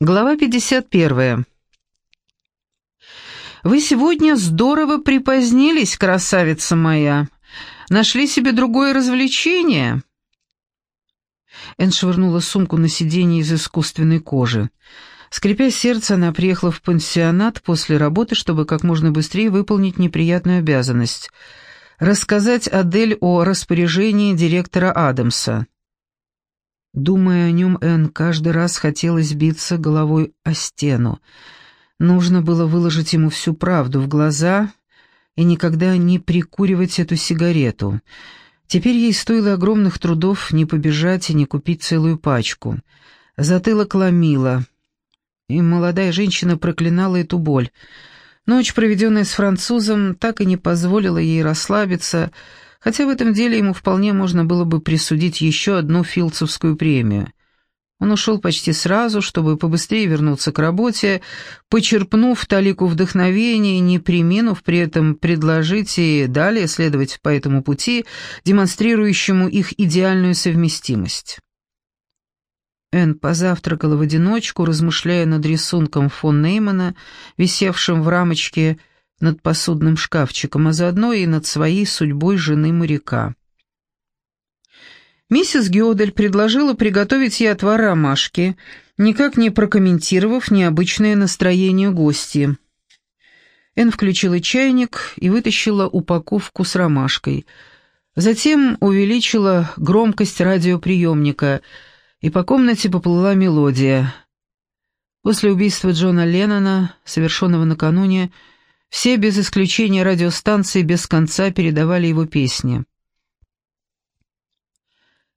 Глава 51. «Вы сегодня здорово припозднились, красавица моя. Нашли себе другое развлечение?» Энн швырнула сумку на сиденье из искусственной кожи. Скрипя сердце, она приехала в пансионат после работы, чтобы как можно быстрее выполнить неприятную обязанность — рассказать Адель о распоряжении директора Адамса. Думая о нем, Энн каждый раз хотелось биться головой о стену. Нужно было выложить ему всю правду в глаза и никогда не прикуривать эту сигарету. Теперь ей стоило огромных трудов не побежать и не купить целую пачку. Затылок ломило, и молодая женщина проклинала эту боль. Ночь, проведенная с французом, так и не позволила ей расслабиться, хотя в этом деле ему вполне можно было бы присудить еще одну филдсовскую премию. Он ушел почти сразу, чтобы побыстрее вернуться к работе, почерпнув талику вдохновения, не приминув при этом предложить и далее следовать по этому пути, демонстрирующему их идеальную совместимость. Энн позавтракала в одиночку, размышляя над рисунком фон Неймана, висевшим в рамочке над посудным шкафчиком, а заодно и над своей судьбой жены моряка. Миссис Геодель предложила приготовить ей отвар ромашки, никак не прокомментировав необычное настроение гости. Эн включила чайник и вытащила упаковку с ромашкой. Затем увеличила громкость радиоприемника, и по комнате поплыла мелодия. После убийства Джона Леннона, совершенного накануне, все без исключения радиостанции без конца передавали его песни.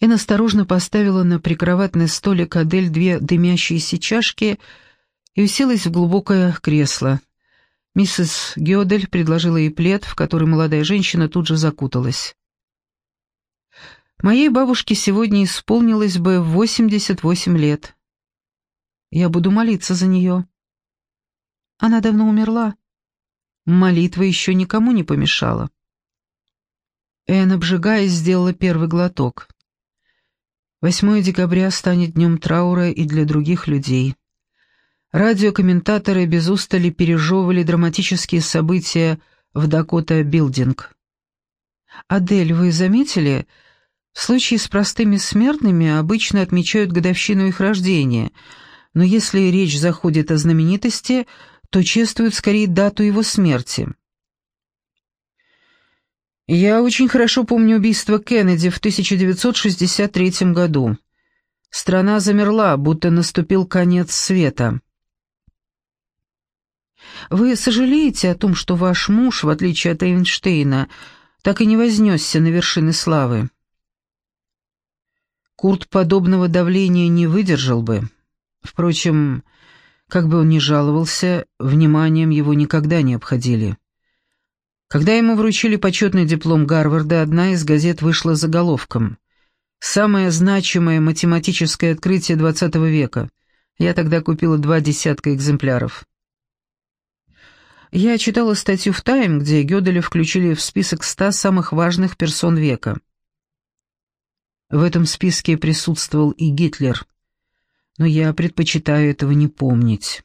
Эн осторожно поставила на прикроватный столик Адель две дымящиеся чашки и уселась в глубокое кресло. Миссис Гёдель предложила ей плед, в который молодая женщина тут же закуталась. «Моей бабушке сегодня исполнилось бы 88 лет. Я буду молиться за нее. Она давно умерла. Молитва еще никому не помешала. Эн, обжигаясь, сделала первый глоток. 8 декабря станет днем траура и для других людей. Радиокомментаторы без устали пережевывали драматические события в Дакота-билдинг. «Адель, вы заметили, в случае с простыми смертными обычно отмечают годовщину их рождения, но если речь заходит о знаменитости – то чествуют скорее дату его смерти. Я очень хорошо помню убийство Кеннеди в 1963 году. Страна замерла, будто наступил конец света. Вы сожалеете о том, что ваш муж, в отличие от Эйнштейна, так и не вознесся на вершины славы? Курт подобного давления не выдержал бы. Впрочем, как бы он ни жаловался, вниманием его никогда не обходили. Когда ему вручили почетный диплом Гарварда, одна из газет вышла заголовком «Самое значимое математическое открытие XX века». Я тогда купила два десятка экземпляров. Я читала статью в «Тайм», где Гёделя включили в список ста самых важных персон века. В этом списке присутствовал и Гитлер – но я предпочитаю этого не помнить.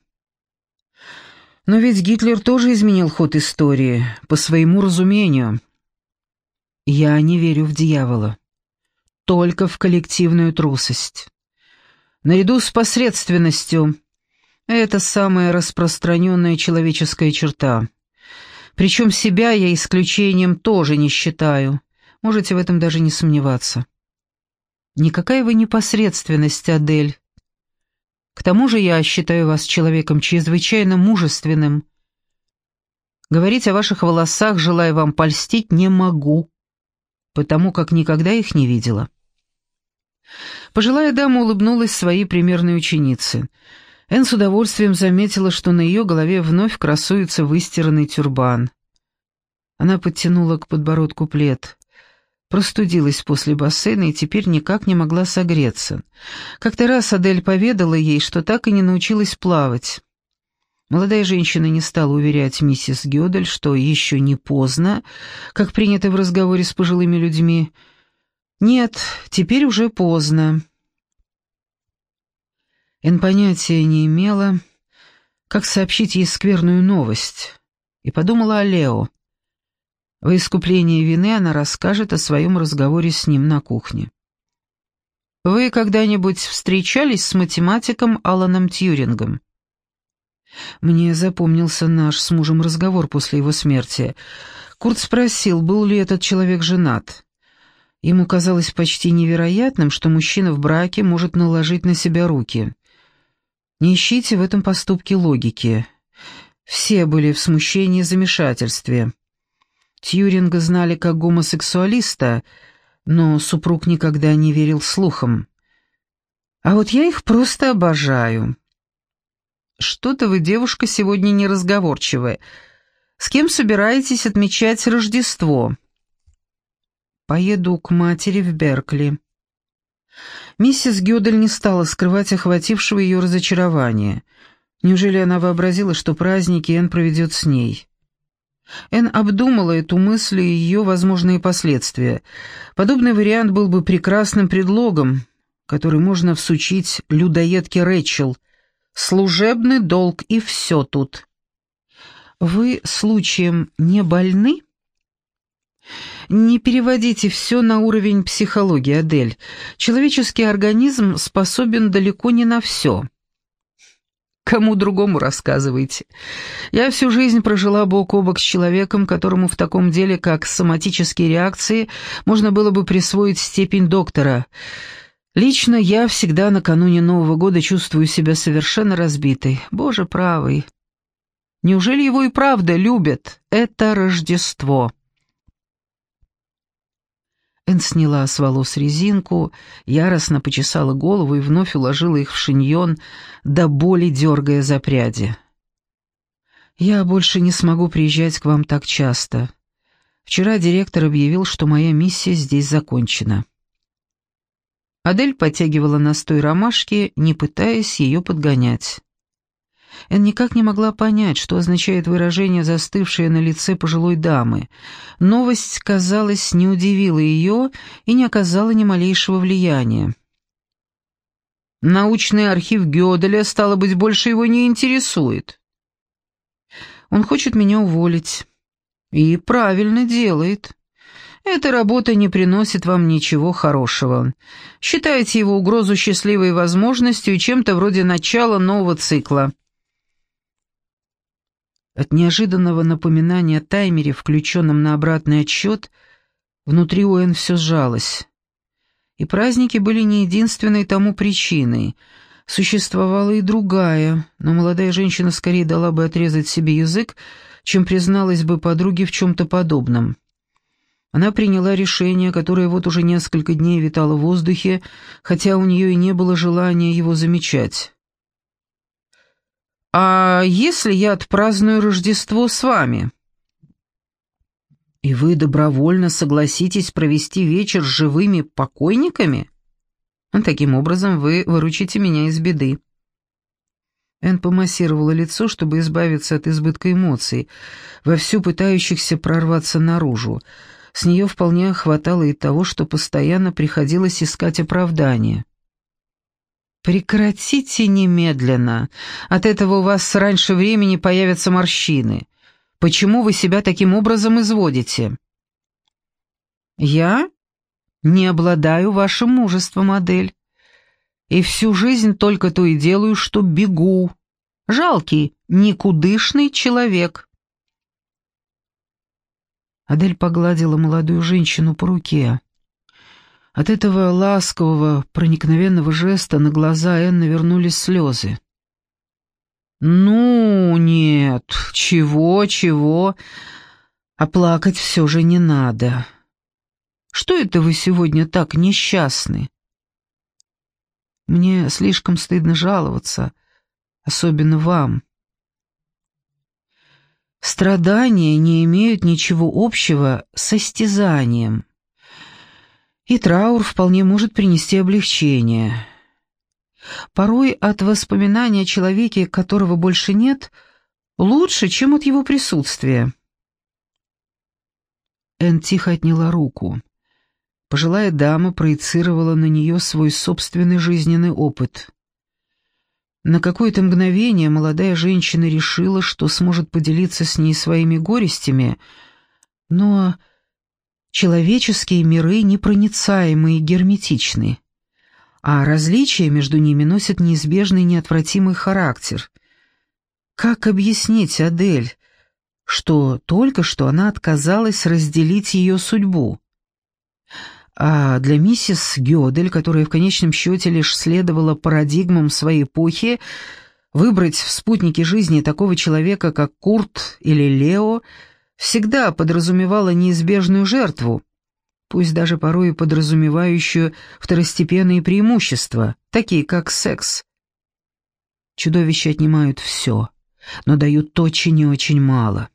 Но ведь Гитлер тоже изменил ход истории, по своему разумению. Я не верю в дьявола, только в коллективную трусость. Наряду с посредственностью это самая распространенная человеческая черта. Причем себя я исключением тоже не считаю, можете в этом даже не сомневаться. Никакая вы не посредственность, Адель. К тому же я считаю вас человеком чрезвычайно мужественным. Говорить о ваших волосах, желая вам польстить, не могу, потому как никогда их не видела». Пожилая дама улыбнулась своей примерной ученице. Энн с удовольствием заметила, что на ее голове вновь красуется выстиранный тюрбан. Она подтянула к подбородку плед. Простудилась после бассейна и теперь никак не могла согреться. Как-то раз Адель поведала ей, что так и не научилась плавать. Молодая женщина не стала уверять миссис Гёдель, что еще не поздно, как принято в разговоре с пожилыми людьми. Нет, теперь уже поздно. Эн понятия не имела, как сообщить ей скверную новость, и подумала о Лео. В искуплении вины она расскажет о своем разговоре с ним на кухне. «Вы когда-нибудь встречались с математиком Аланом Тьюрингом?» Мне запомнился наш с мужем разговор после его смерти. Курт спросил, был ли этот человек женат. Ему казалось почти невероятным, что мужчина в браке может наложить на себя руки. Не ищите в этом поступке логики. Все были в смущении и замешательстве. Тьюринга знали как гомосексуалиста, но супруг никогда не верил слухам. А вот я их просто обожаю. Что-то вы, девушка, сегодня неразговорчивая. С кем собираетесь отмечать Рождество? Поеду к матери в Беркли. Миссис Гёдель не стала скрывать охватившего ее разочарования. Неужели она вообразила, что праздники Энн проведет с ней? Энн обдумала эту мысль и ее возможные последствия. Подобный вариант был бы прекрасным предлогом, который можно всучить людоедке Рэчел. Служебный долг и все тут. «Вы случаем не больны?» Не переводите все на уровень психологии, Адель. Человеческий организм способен далеко не на все. Кому другому рассказывайте. Я всю жизнь прожила бок о бок с человеком, которому в таком деле, как соматические реакции, можно было бы присвоить степень доктора. Лично я всегда накануне Нового года чувствую себя совершенно разбитой. Боже правый. Неужели его и правда любят? Это Рождество. Эн сняла с волос резинку, яростно почесала голову и вновь уложила их в шиньон, до боли дергая за пряди. «Я больше не смогу приезжать к вам так часто. Вчера директор объявил, что моя миссия здесь закончена». Адель подтягивала настой ромашки, не пытаясь ее подгонять. Эн никак не могла понять, что означает выражение, застывшее на лице пожилой дамы. Новость, казалось, не удивила ее и не оказала ни малейшего влияния. Научный архив Гёделя, стало быть, больше его не интересует. Он хочет меня уволить. И правильно делает. Эта работа не приносит вам ничего хорошего. Считайте его угрозу счастливой возможностью и чем-то вроде начала нового цикла. От неожиданного напоминания о таймере, включенном на обратный отсчет, внутри Уэн все сжалось. И праздники были не единственной тому причиной. Существовала и другая, но молодая женщина скорее дала бы отрезать себе язык, чем призналась бы подруге в чем-то подобном. Она приняла решение, которое вот уже несколько дней витало в воздухе, хотя у нее и не было желания его замечать. «А если я отпраздную Рождество с вами?» «И вы добровольно согласитесь провести вечер с живыми покойниками?» «Таким образом вы выручите меня из беды». Энн помассировала лицо, чтобы избавиться от избытка эмоций, вовсю пытающихся прорваться наружу. С нее вполне хватало и того, что постоянно приходилось искать оправдание. «Прекратите немедленно. От этого у вас раньше времени появятся морщины. Почему вы себя таким образом изводите?» «Я не обладаю вашим мужеством, модель, и всю жизнь только то и делаю, что бегу. Жалкий, никудышный человек». Адель погладила молодую женщину по руке. От этого ласкового, проникновенного жеста на глаза Энны вернулись слезы. «Ну, нет, чего, чего, а плакать все же не надо. Что это вы сегодня так несчастны?» «Мне слишком стыдно жаловаться, особенно вам». Страдания не имеют ничего общего с состязанием. И траур вполне может принести облегчение. Порой от воспоминания о человеке, которого больше нет, лучше, чем от его присутствия. Эн тихо отняла руку. Пожилая дама проецировала на нее свой собственный жизненный опыт. На какое-то мгновение молодая женщина решила, что сможет поделиться с ней своими горестями, но человеческие миры непроницаемы и герметичны, а различия между ними носят неизбежный неотвратимый характер. Как объяснить Адель, что только что она отказалась разделить ее судьбу? А для миссис Гёдель, которая в конечном счете лишь следовала парадигмам своей эпохи, выбрать в спутнике жизни такого человека, как Курт или Лео, всегда подразумевала неизбежную жертву, пусть даже порой и подразумевающую второстепенные преимущества, такие как секс. Чудовища отнимают все, но дают очень и очень мало.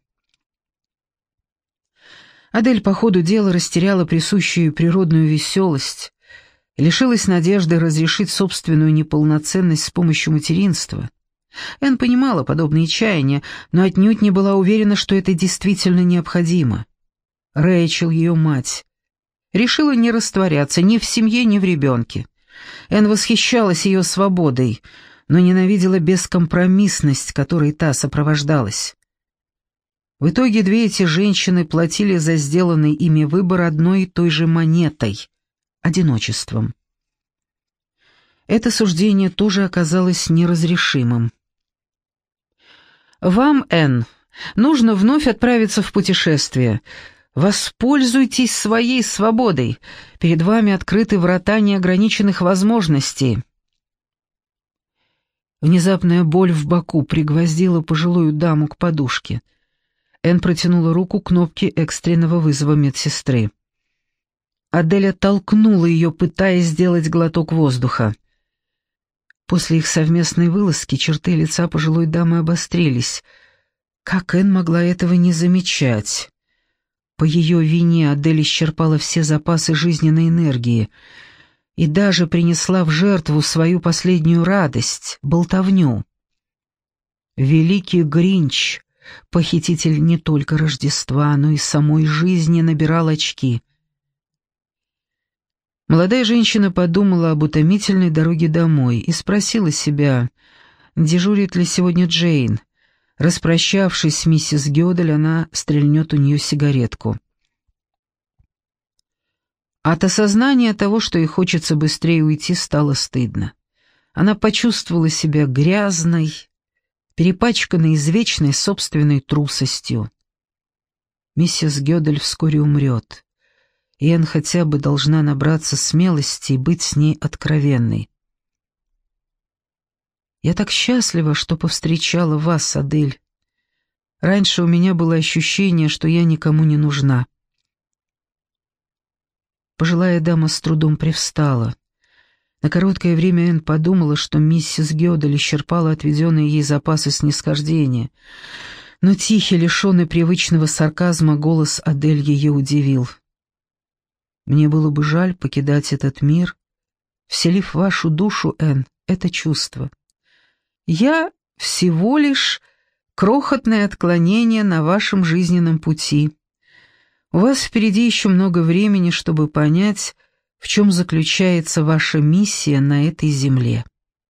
Адель по ходу дела растеряла присущую природную веселость, лишилась надежды разрешить собственную неполноценность с помощью материнства. Энн понимала подобные чаяния, но отнюдь не была уверена, что это действительно необходимо. Рэйчел, ее мать, решила не растворяться ни в семье, ни в ребенке. Энн восхищалась ее свободой, но ненавидела бескомпромиссность, которой та сопровождалась. В итоге две эти женщины платили за сделанный ими выбор одной и той же монетой — одиночеством. Это суждение тоже оказалось неразрешимым. «Вам, Энн, нужно вновь отправиться в путешествие. Воспользуйтесь своей свободой. Перед вами открыты врата неограниченных возможностей». Внезапная боль в боку пригвоздила пожилую даму к подушке — Энн протянула руку к кнопке экстренного вызова медсестры. Аделя толкнула ее, пытаясь сделать глоток воздуха. После их совместной вылазки черты лица пожилой дамы обострились. Как Энн могла этого не замечать? По ее вине Адель исчерпала все запасы жизненной энергии и даже принесла в жертву свою последнюю радость — болтовню. Великий Гринч Похититель не только Рождества, но и самой жизни набирал очки. Молодая женщина подумала об утомительной дороге домой и спросила себя, дежурит ли сегодня Джейн. Распрощавшись с миссис Гёдель, она стрельнет у нее сигаретку. От осознания того, что ей хочется быстрее уйти, стало стыдно. Она почувствовала себя грязной, перепачканный извечной собственной трусостью. Миссис Гёдель вскоре умрет, и Энн хотя бы должна набраться смелости и быть с ней откровенной. «Я так счастлива, что повстречала вас, Адель. Раньше у меня было ощущение, что я никому не нужна». Пожилая дама с трудом привстала. На короткое время Энн подумала, что миссис Гёдель исчерпала отведенные ей запасы снисхождения. Но тихий, лишенный привычного сарказма, голос Адель ее удивил. «Мне было бы жаль покидать этот мир, вселив в вашу душу, Энн, это чувство. Я всего лишь крохотное отклонение на вашем жизненном пути. У вас впереди еще много времени, чтобы понять, в чем заключается ваша миссия на этой земле.